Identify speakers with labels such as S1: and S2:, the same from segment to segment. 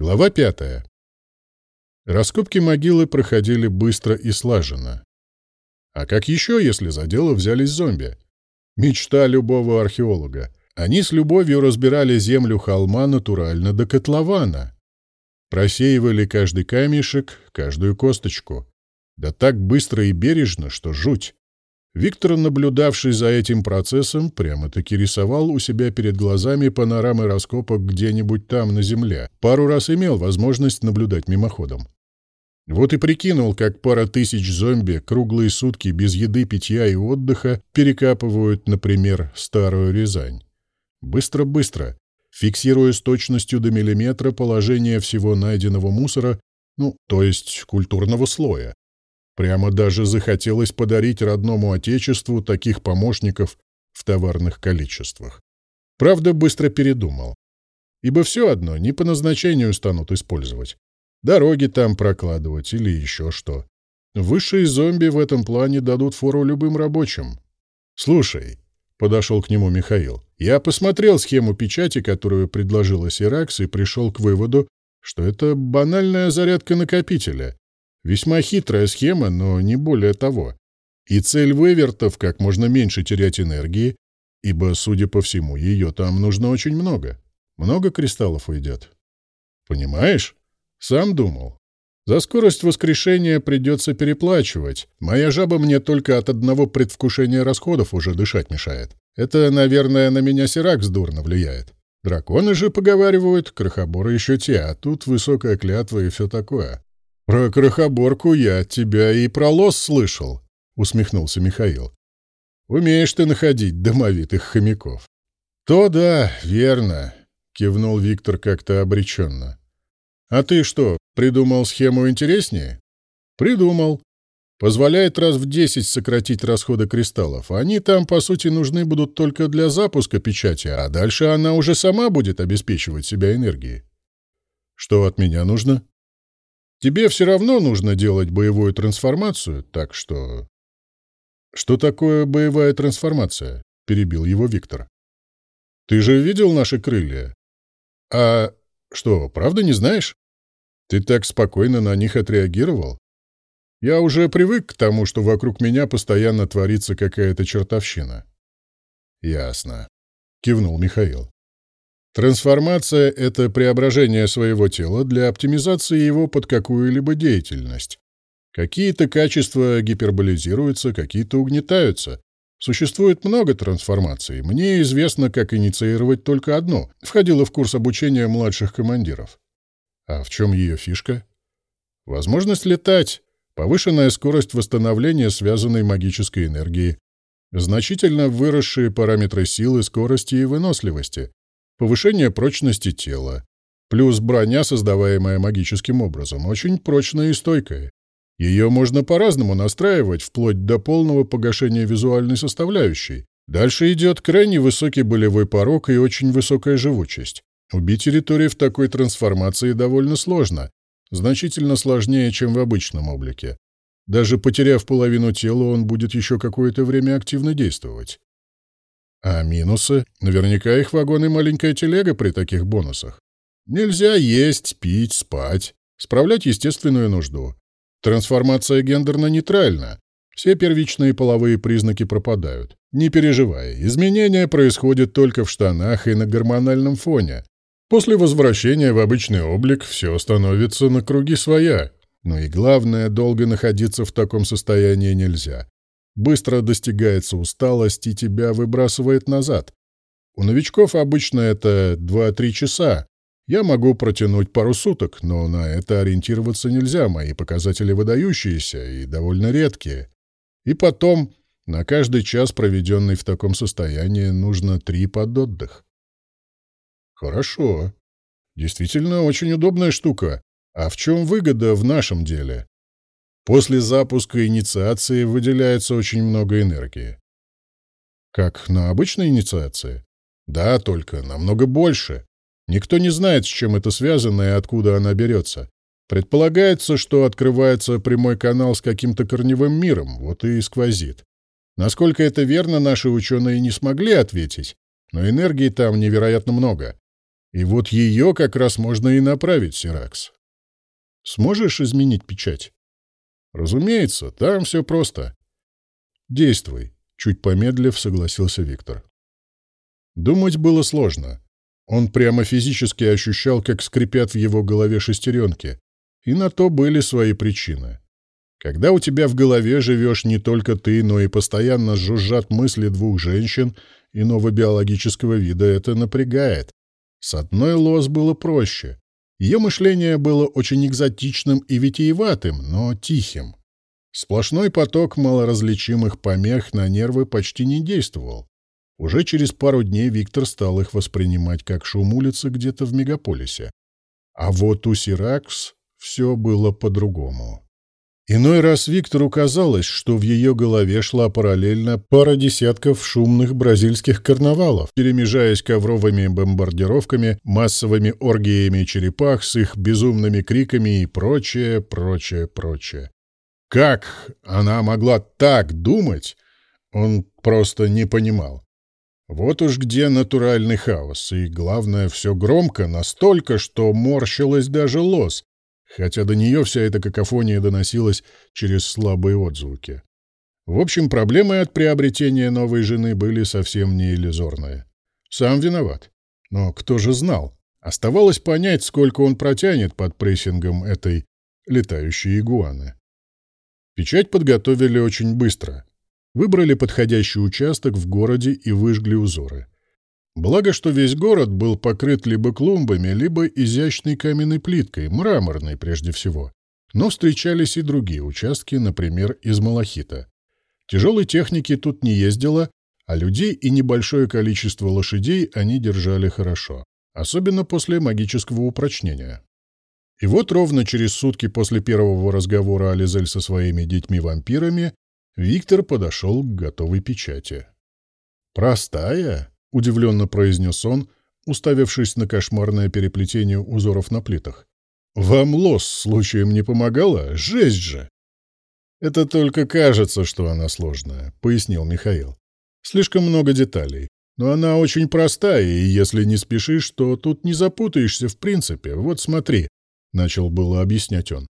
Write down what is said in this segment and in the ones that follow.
S1: Глава пятая. Раскопки могилы проходили быстро и слаженно. А как еще, если за дело взялись зомби? Мечта любого археолога. Они с любовью разбирали землю холма натурально до котлована. Просеивали каждый камешек, каждую косточку. Да так быстро и бережно, что жуть. Виктор, наблюдавший за этим процессом, прямо-таки рисовал у себя перед глазами панорамы раскопок где-нибудь там, на земле. Пару раз имел возможность наблюдать мимоходом. Вот и прикинул, как пара тысяч зомби круглые сутки без еды, питья и отдыха перекапывают, например, Старую Рязань. Быстро-быстро, фиксируя с точностью до миллиметра положение всего найденного мусора, ну, то есть культурного слоя. Прямо даже захотелось подарить родному отечеству таких помощников в товарных количествах. Правда, быстро передумал. Ибо все одно не по назначению станут использовать. Дороги там прокладывать или еще что. Высшие зомби в этом плане дадут фору любым рабочим. «Слушай», — подошел к нему Михаил, — «я посмотрел схему печати, которую предложила Сиракс, и пришел к выводу, что это банальная зарядка накопителя, Весьма хитрая схема, но не более того. И цель вывертов — как можно меньше терять энергии, ибо, судя по всему, ее там нужно очень много. Много кристаллов уйдет. Понимаешь? Сам думал. За скорость воскрешения придется переплачивать. Моя жаба мне только от одного предвкушения расходов уже дышать мешает. Это, наверное, на меня Сиракс дурно влияет. Драконы же поговаривают, крохоборы еще те, а тут высокая клятва и все такое. «Про крохоборку я тебя и про лос слышал», — усмехнулся Михаил. «Умеешь ты находить домовитых хомяков». «То да, верно», — кивнул Виктор как-то обреченно. «А ты что, придумал схему интереснее?» «Придумал. Позволяет раз в десять сократить расходы кристаллов. Они там, по сути, нужны будут только для запуска печати, а дальше она уже сама будет обеспечивать себя энергией». «Что от меня нужно?» Тебе все равно нужно делать боевую трансформацию, так что... Что такое боевая трансформация? Перебил его Виктор. Ты же видел наши крылья? А что, правда не знаешь? Ты так спокойно на них отреагировал? Я уже привык к тому, что вокруг меня постоянно творится какая-то чертовщина. Ясно. Кивнул Михаил. Трансформация — это преображение своего тела для оптимизации его под какую-либо деятельность. Какие-то качества гиперболизируются, какие-то угнетаются. Существует много трансформаций. Мне известно, как инициировать только одну. Входила в курс обучения младших командиров. А в чем ее фишка? Возможность летать, повышенная скорость восстановления связанной магической энергии, значительно выросшие параметры силы, скорости и выносливости, повышение прочности тела, плюс броня, создаваемая магическим образом, очень прочная и стойкая. Ее можно по-разному настраивать, вплоть до полного погашения визуальной составляющей. Дальше идет крайне высокий болевой порог и очень высокая живучесть. Убить территорию в такой трансформации довольно сложно, значительно сложнее, чем в обычном облике. Даже потеряв половину тела, он будет еще какое-то время активно действовать. А минусы? Наверняка их вагон и маленькая телега при таких бонусах. Нельзя есть, пить, спать, справлять естественную нужду. Трансформация гендерно-нейтральна. Все первичные половые признаки пропадают. Не переживай, изменения происходят только в штанах и на гормональном фоне. После возвращения в обычный облик все становится на круги своя. Но и главное, долго находиться в таком состоянии нельзя. Быстро достигается усталость и тебя выбрасывает назад. У новичков обычно это 2-3 часа. Я могу протянуть пару суток, но на это ориентироваться нельзя, мои показатели выдающиеся и довольно редкие. И потом, на каждый час, проведенный в таком состоянии, нужно три под отдых. Хорошо. Действительно, очень удобная штука. А в чем выгода в нашем деле? После запуска инициации выделяется очень много энергии. Как на обычной инициации? Да, только намного больше. Никто не знает, с чем это связано и откуда она берется. Предполагается, что открывается прямой канал с каким-то корневым миром, вот и сквозит. Насколько это верно, наши ученые не смогли ответить, но энергии там невероятно много. И вот ее как раз можно и направить, Сиракс. Сможешь изменить печать? Разумеется, там все просто. Действуй, чуть помедлив, согласился Виктор. Думать было сложно. Он прямо физически ощущал, как скрипят в его голове шестеренки, и на то были свои причины. Когда у тебя в голове живешь не только ты, но и постоянно жужжат мысли двух женщин иного биологического вида, это напрягает. С одной лос было проще. Ее мышление было очень экзотичным и витиеватым, но тихим. Сплошной поток малоразличимых помех на нервы почти не действовал. Уже через пару дней Виктор стал их воспринимать как шум улицы где-то в мегаполисе. А вот у Сиракс все было по-другому. Иной раз Виктору казалось, что в ее голове шла параллельно пара десятков шумных бразильских карнавалов, перемежаясь ковровыми бомбардировками, массовыми оргиями черепах с их безумными криками и прочее, прочее, прочее. Как она могла так думать, он просто не понимал. Вот уж где натуральный хаос, и, главное, все громко, настолько, что морщилась даже лос, хотя до нее вся эта какофония доносилась через слабые отзвуки. В общем, проблемы от приобретения новой жены были совсем не иллюзорные. Сам виноват. Но кто же знал? Оставалось понять, сколько он протянет под прессингом этой летающей игуаны. Печать подготовили очень быстро. Выбрали подходящий участок в городе и выжгли узоры. Благо, что весь город был покрыт либо клумбами, либо изящной каменной плиткой, мраморной прежде всего. Но встречались и другие участки, например, из малахита. Тяжелой техники тут не ездило, а людей и небольшое количество лошадей они держали хорошо, особенно после магического упрочнения. И вот ровно через сутки после первого разговора Ализель со своими детьми-вампирами Виктор подошел к готовой печати. «Простая?» — удивленно произнес он, уставившись на кошмарное переплетение узоров на плитах. «Вам лос случаем не помогала? Жесть же!» «Это только кажется, что она сложная», — пояснил Михаил. «Слишком много деталей. Но она очень простая, и если не спешишь, то тут не запутаешься в принципе. Вот смотри», — начал было объяснять он.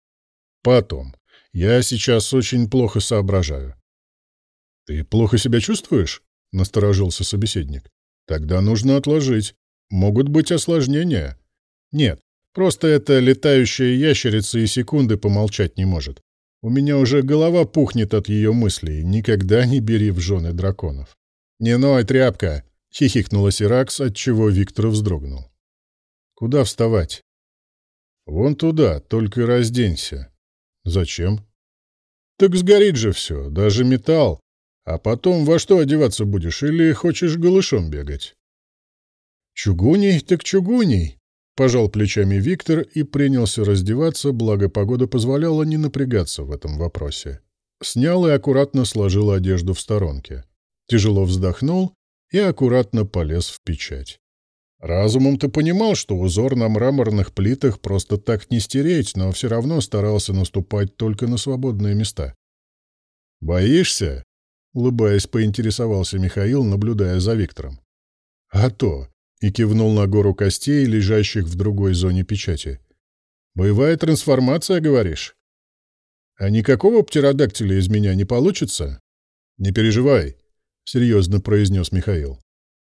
S1: «Потом. Я сейчас очень плохо соображаю». «Ты плохо себя чувствуешь?» — насторожился собеседник. Тогда нужно отложить. Могут быть осложнения. Нет, просто эта летающая ящерица и секунды помолчать не может. У меня уже голова пухнет от ее мыслей. Никогда не бери в жены драконов. «Не ной, тряпка!» — хихикнула Сиракс, отчего Виктор вздрогнул. «Куда вставать?» «Вон туда, только разденься». «Зачем?» «Так сгорит же все, даже металл. А потом во что одеваться будешь или хочешь голышом бегать? Чугуней так чугуней, пожал плечами Виктор и принялся раздеваться, благо погода позволяла не напрягаться в этом вопросе. Снял и аккуратно сложил одежду в сторонке. Тяжело вздохнул и аккуратно полез в печать. Разумом ты понимал, что узор на мраморных плитах просто так не стереть, но все равно старался наступать только на свободные места. «Боишься?» Улыбаясь, поинтересовался Михаил, наблюдая за Виктором. «А то!» — и кивнул на гору костей, лежащих в другой зоне печати. «Боевая трансформация, говоришь? А никакого птеродактиля из меня не получится?» «Не переживай», — серьезно произнес Михаил.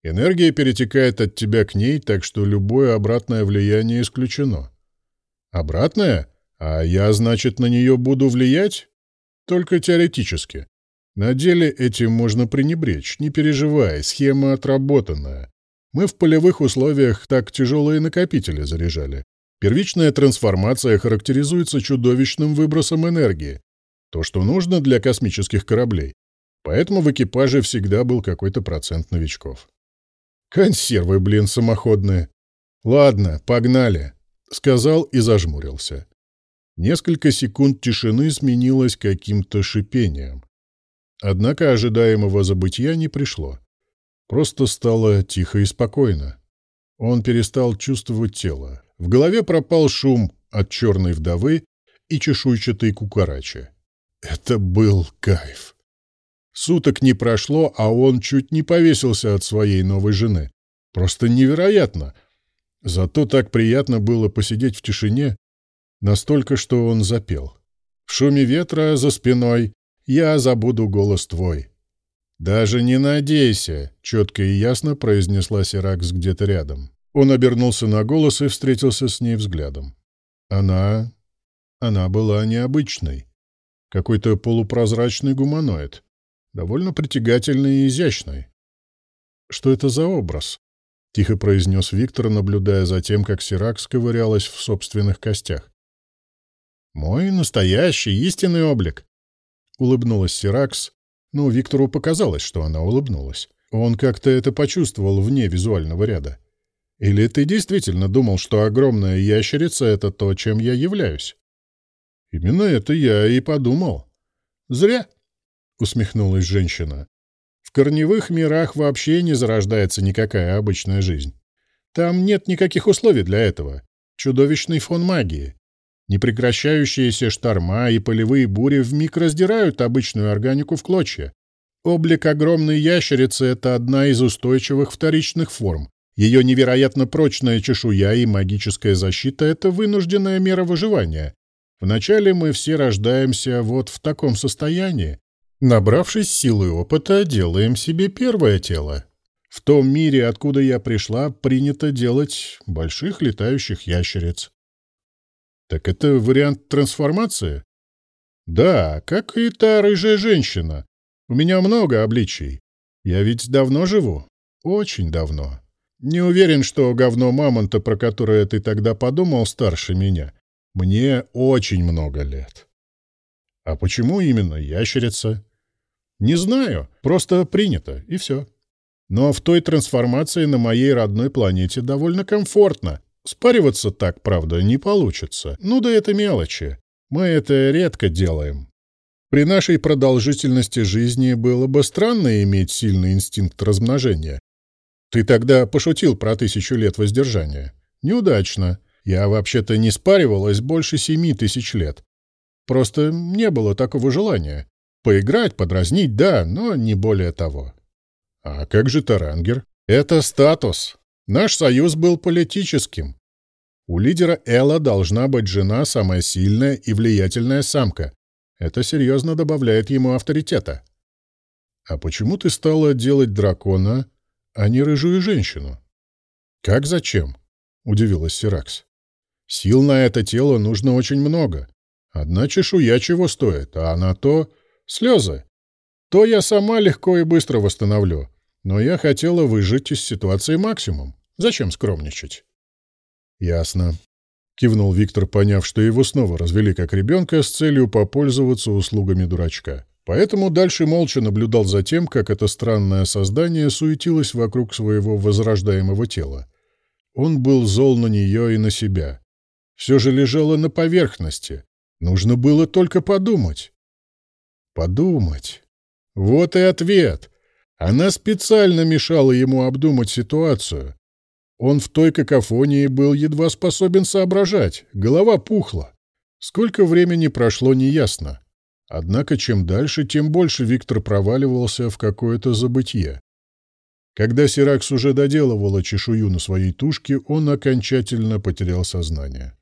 S1: «Энергия перетекает от тебя к ней, так что любое обратное влияние исключено». «Обратное? А я, значит, на нее буду влиять?» «Только теоретически. На деле этим можно пренебречь, не переживай, схема отработанная. Мы в полевых условиях так тяжелые накопители заряжали. Первичная трансформация характеризуется чудовищным выбросом энергии. То, что нужно для космических кораблей. Поэтому в экипаже всегда был какой-то процент новичков. Консервы, блин, самоходные. Ладно, погнали, — сказал и зажмурился. Несколько секунд тишины сменилось каким-то шипением. Однако ожидаемого забытия не пришло. Просто стало тихо и спокойно. Он перестал чувствовать тело. В голове пропал шум от черной вдовы и чешуйчатой кукарачи. Это был кайф. Суток не прошло, а он чуть не повесился от своей новой жены. Просто невероятно. Зато так приятно было посидеть в тишине, настолько, что он запел. В шуме ветра за спиной я забуду голос твой. «Даже не надейся», — четко и ясно произнесла Сиракс где-то рядом. Он обернулся на голос и встретился с ней взглядом. Она... она была необычной. Какой-то полупрозрачный гуманоид. Довольно притягательный и изящный. «Что это за образ?» — тихо произнес Виктор, наблюдая за тем, как Сиракс ковырялась в собственных костях. «Мой настоящий, истинный облик», — улыбнулась Сиракс, но Виктору показалось, что она улыбнулась. Он как-то это почувствовал вне визуального ряда. Или ты действительно думал, что огромная ящерица — это то, чем я являюсь? Именно это я и подумал. Зря, — усмехнулась женщина. В корневых мирах вообще не зарождается никакая обычная жизнь. Там нет никаких условий для этого. Чудовищный фон магии. Непрекращающиеся шторма и полевые бури вмиг раздирают обычную органику в клочья. Облик огромной ящерицы — это одна из устойчивых вторичных форм. Ее невероятно прочная чешуя и магическая защита — это вынужденная мера выживания. Вначале мы все рождаемся вот в таком состоянии. Набравшись силы опыта, делаем себе первое тело. В том мире, откуда я пришла, принято делать больших летающих ящериц. Так это вариант трансформации? Да, как и та рыжая женщина. У меня много обличий. Я ведь давно живу. Очень давно. Не уверен, что говно мамонта, про которое ты тогда подумал, старше меня. Мне очень много лет. А почему именно ящерица? Не знаю, просто принято, и все. Но в той трансформации на моей родной планете довольно комфортно. Спариваться так, правда, не получится. Ну да это мелочи. Мы это редко делаем. При нашей продолжительности жизни было бы странно иметь сильный инстинкт размножения. Ты тогда пошутил про тысячу лет воздержания. Неудачно. Я вообще-то не спаривалась больше семи тысяч лет. Просто не было такого желания. Поиграть, подразнить, да, но не более того. А как же Тарангер? Это статус. Наш союз был политическим. У лидера Элла должна быть жена самая сильная и влиятельная самка. Это серьезно добавляет ему авторитета. А почему ты стала делать дракона, а не рыжую женщину? Как зачем? Удивилась Сиракс. Сил на это тело нужно очень много. Одна чешуя чего стоит, а на то — слезы. То я сама легко и быстро восстановлю. Но я хотела выжить из ситуации максимум. Зачем скромничать? Ясно. Кивнул Виктор, поняв, что его снова развели как ребенка с целью попользоваться услугами дурачка. Поэтому дальше молча наблюдал за тем, как это странное создание суетилось вокруг своего возрождаемого тела. Он был зол на нее и на себя. Все же лежало на поверхности. Нужно было только подумать. Подумать. Вот и ответ. Она специально мешала ему обдумать ситуацию. Он в той какофонии был едва способен соображать, голова пухла. Сколько времени прошло, неясно. Однако чем дальше, тем больше Виктор проваливался в какое-то забытье. Когда Сиракс уже доделывала чешую на своей тушке, он окончательно потерял сознание.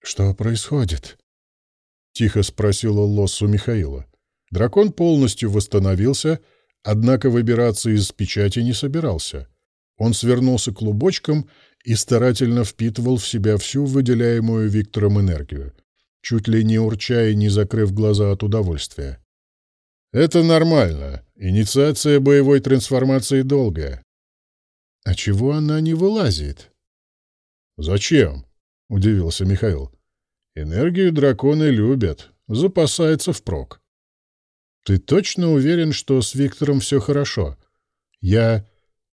S1: «Что происходит?» — тихо спросила Лоссу Михаила. Дракон полностью восстановился — Однако выбираться из печати не собирался. Он свернулся клубочком и старательно впитывал в себя всю выделяемую Виктором энергию, чуть ли не урча и не закрыв глаза от удовольствия. «Это нормально. Инициация боевой трансформации долгая». «А чего она не вылазит?» «Зачем?» — удивился Михаил. «Энергию драконы любят. Запасается впрок. Ты точно уверен, что с Виктором все хорошо? Я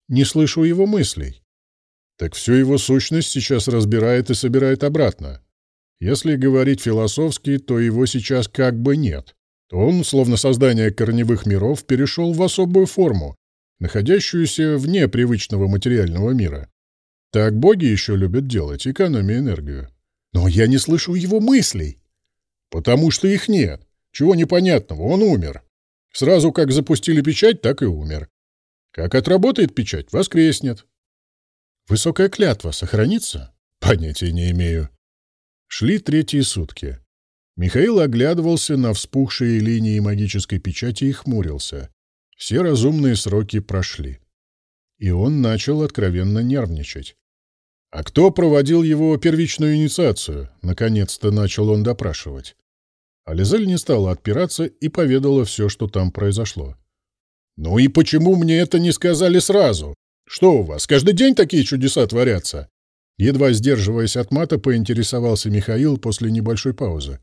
S1: не слышу его мыслей. Так всю его сущность сейчас разбирает и собирает обратно. Если говорить философски, то его сейчас как бы нет. Он, словно создание корневых миров, перешел в особую форму, находящуюся вне привычного материального мира. Так боги еще любят делать, экономия энергию. Но я не слышу его мыслей. Потому что их нет. Чего непонятного, он умер. Сразу как запустили печать, так и умер. Как отработает печать, воскреснет. Высокая клятва сохранится? Понятия не имею. Шли третьи сутки. Михаил оглядывался на вспухшие линии магической печати и хмурился. Все разумные сроки прошли. И он начал откровенно нервничать. «А кто проводил его первичную инициацию?» — наконец-то начал он допрашивать. Ализель не стала отпираться и поведала все, что там произошло. «Ну и почему мне это не сказали сразу? Что у вас, каждый день такие чудеса творятся?» Едва сдерживаясь от мата, поинтересовался Михаил после небольшой паузы.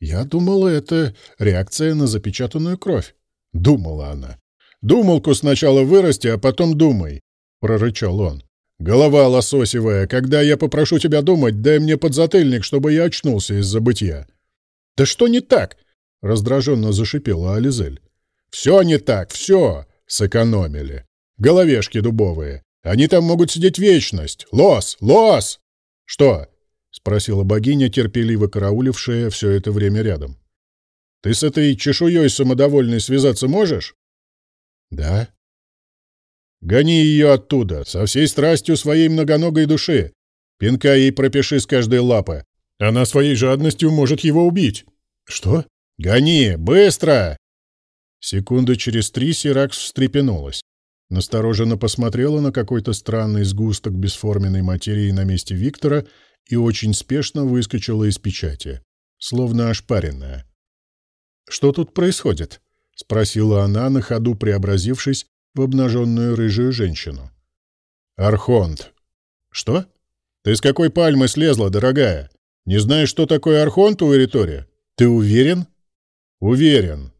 S1: «Я думала, это реакция на запечатанную кровь», — думала она. «Думалку сначала вырасти, а потом думай», — прорычал он. «Голова лососевая, когда я попрошу тебя думать, дай мне подзатыльник, чтобы я очнулся из забытья». «Да что не так?» — раздраженно зашипела Ализель. «Все не так, все!» — сэкономили. «Головешки дубовые. Они там могут сидеть вечность. Лос! Лос!» «Что?» — спросила богиня, терпеливо караулившая все это время рядом. «Ты с этой чешуей самодовольной связаться можешь?» «Да», Гони ее оттуда, со всей страстью своей многоногой души. Пинка ей пропиши с каждой лапы. Она своей жадностью может его убить. Что? Гони, быстро! Секунды через три Сиракс встрепенулась. Настороженно посмотрела на какой-то странный сгусток бесформенной материи на месте Виктора и очень спешно выскочила из печати, словно ошпаренная. «Что тут происходит?» — спросила она, на ходу преобразившись в обнаженную рыжую женщину. «Архонт». «Что? Ты с какой пальмы слезла, дорогая? Не знаешь, что такое архонт у Эритория? Ты уверен?» «Уверен.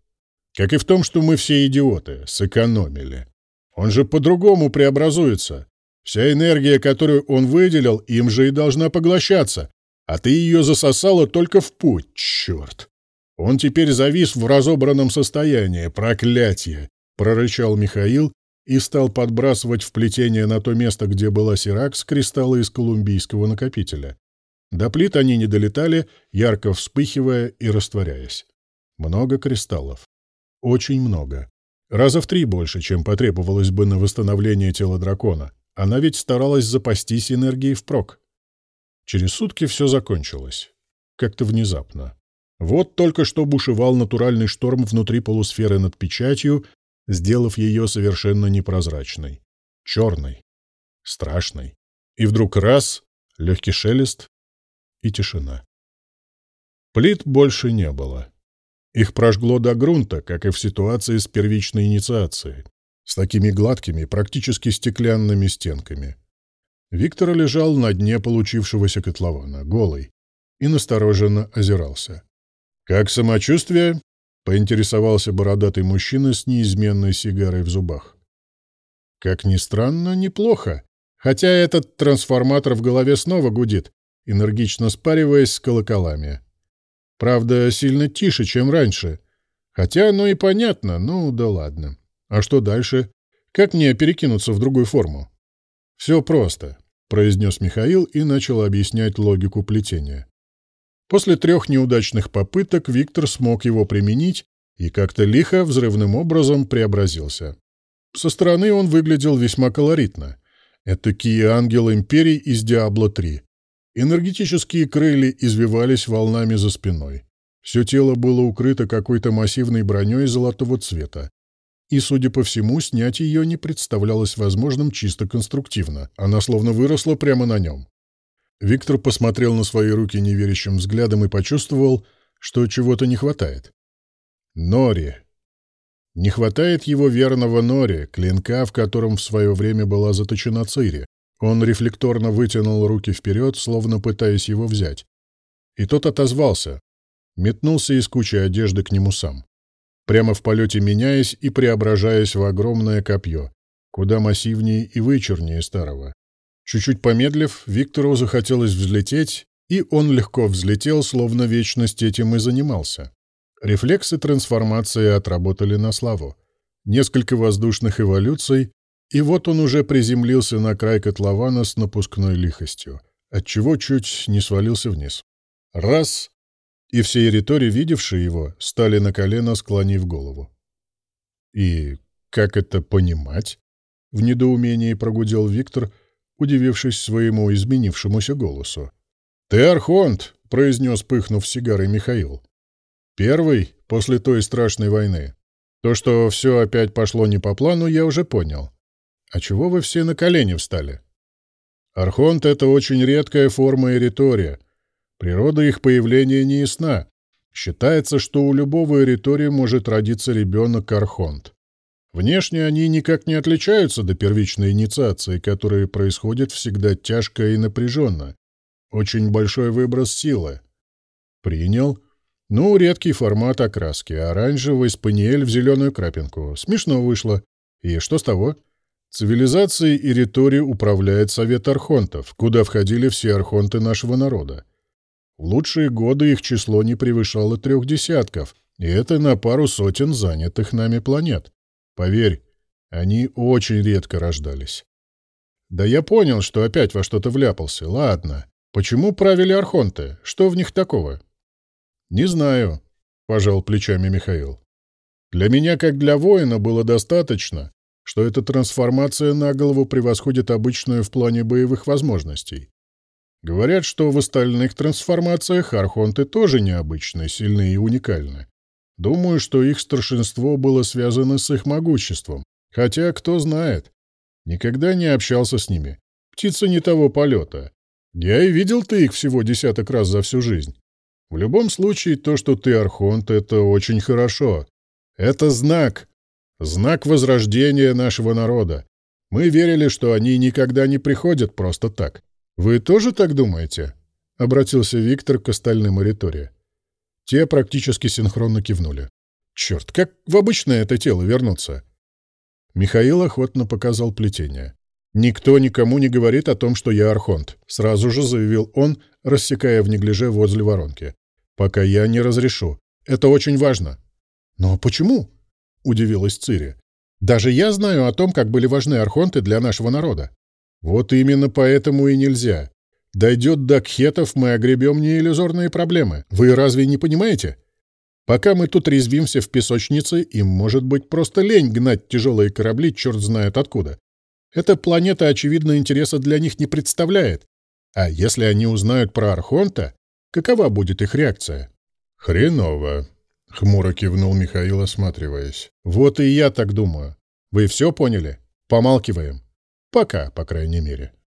S1: Как и в том, что мы все идиоты, сэкономили. Он же по-другому преобразуется. Вся энергия, которую он выделил, им же и должна поглощаться, а ты ее засосала только в путь, черт. Он теперь завис в разобранном состоянии, проклятие. — прорычал Михаил и стал подбрасывать в плетение на то место, где была Сиракс, кристаллы из колумбийского накопителя. До плит они не долетали, ярко вспыхивая и растворяясь. Много кристаллов. Очень много. Раза в три больше, чем потребовалось бы на восстановление тела дракона. Она ведь старалась запастись энергией впрок. Через сутки все закончилось. Как-то внезапно. Вот только что бушевал натуральный шторм внутри полусферы над печатью, сделав ее совершенно непрозрачной, черной, страшной. И вдруг раз — легкий шелест и тишина. Плит больше не было. Их прожгло до грунта, как и в ситуации с первичной инициацией, с такими гладкими, практически стеклянными стенками. Виктор лежал на дне получившегося котлована, голый, и настороженно озирался. «Как самочувствие?» — поинтересовался бородатый мужчина с неизменной сигарой в зубах. «Как ни странно, неплохо. Хотя этот трансформатор в голове снова гудит, энергично спариваясь с колоколами. Правда, сильно тише, чем раньше. Хотя оно и понятно, ну да ладно. А что дальше? Как мне перекинуться в другую форму?» «Все просто», — произнес Михаил и начал объяснять логику плетения. После трех неудачных попыток Виктор смог его применить и как-то лихо, взрывным образом преобразился. Со стороны он выглядел весьма колоритно. Это Кий ангел Империи из Диабло-3. Энергетические крылья извивались волнами за спиной. Все тело было укрыто какой-то массивной броней золотого цвета. И, судя по всему, снять ее не представлялось возможным чисто конструктивно. Она словно выросла прямо на нем. Виктор посмотрел на свои руки неверящим взглядом и почувствовал, что чего-то не хватает. Нори. Не хватает его верного Нори, клинка, в котором в свое время была заточена Цири. Он рефлекторно вытянул руки вперед, словно пытаясь его взять. И тот отозвался. Метнулся из кучи одежды к нему сам. Прямо в полете меняясь и преображаясь в огромное копье, куда массивнее и вычернее старого. Чуть-чуть помедлив, Виктору захотелось взлететь, и он легко взлетел, словно вечность этим и занимался. Рефлексы трансформации отработали на славу. Несколько воздушных эволюций, и вот он уже приземлился на край котлована с напускной лихостью, отчего чуть не свалился вниз. Раз — и все эритори, видевшие его, стали на колено, склонив голову. «И как это понимать?» — в недоумении прогудел Виктор — удивившись своему изменившемуся голосу. «Ты Архонт!» — произнес, пыхнув сигарой Михаил. «Первый после той страшной войны. То, что все опять пошло не по плану, я уже понял. А чего вы все на колени встали?» Архонт — это очень редкая форма эритория. Природа их появления не ясна. Считается, что у любого эритория может родиться ребенок-архонт. Внешне они никак не отличаются до первичной инициации, которая происходит всегда тяжко и напряженно. Очень большой выброс силы. Принял. Ну, редкий формат окраски. Оранжевый спаниель в зеленую крапинку. Смешно вышло. И что с того? Цивилизацией и риторией управляет Совет Архонтов, куда входили все архонты нашего народа. В лучшие годы их число не превышало трех десятков, и это на пару сотен занятых нами планет. Поверь, они очень редко рождались. Да я понял, что опять во что-то вляпался. Ладно. Почему правили архонты? Что в них такого? Не знаю, пожал плечами Михаил. Для меня, как для воина, было достаточно, что эта трансформация на голову превосходит обычную в плане боевых возможностей. Говорят, что в остальных трансформациях архонты тоже необычны, сильны и уникальны. Думаю, что их старшинство было связано с их могуществом. Хотя, кто знает. Никогда не общался с ними. Птицы не того полета. Я и видел ты их всего десяток раз за всю жизнь. В любом случае, то, что ты архонт, это очень хорошо. Это знак. Знак возрождения нашего народа. Мы верили, что они никогда не приходят просто так. Вы тоже так думаете? Обратился Виктор к остальным аритории. Те практически синхронно кивнули. «Черт, как в обычное это тело вернуться?» Михаил охотно показал плетение. «Никто никому не говорит о том, что я архонт», — сразу же заявил он, рассекая в неглиже возле воронки. «Пока я не разрешу. Это очень важно». «Но почему?» — удивилась Цири. «Даже я знаю о том, как были важны архонты для нашего народа». «Вот именно поэтому и нельзя. Дойдет до кхетов, мы огребем не иллюзорные проблемы. Вы разве не понимаете? Пока мы тут резвимся в песочнице, им может быть просто лень гнать тяжелые корабли черт знает откуда. Эта планета, очевидно, интереса для них не представляет. А если они узнают про Архонта, какова будет их реакция? «Хреново», — хмуро кивнул Михаил, осматриваясь. «Вот и я так думаю. Вы все поняли? Помалкиваем. Пока, по крайней мере».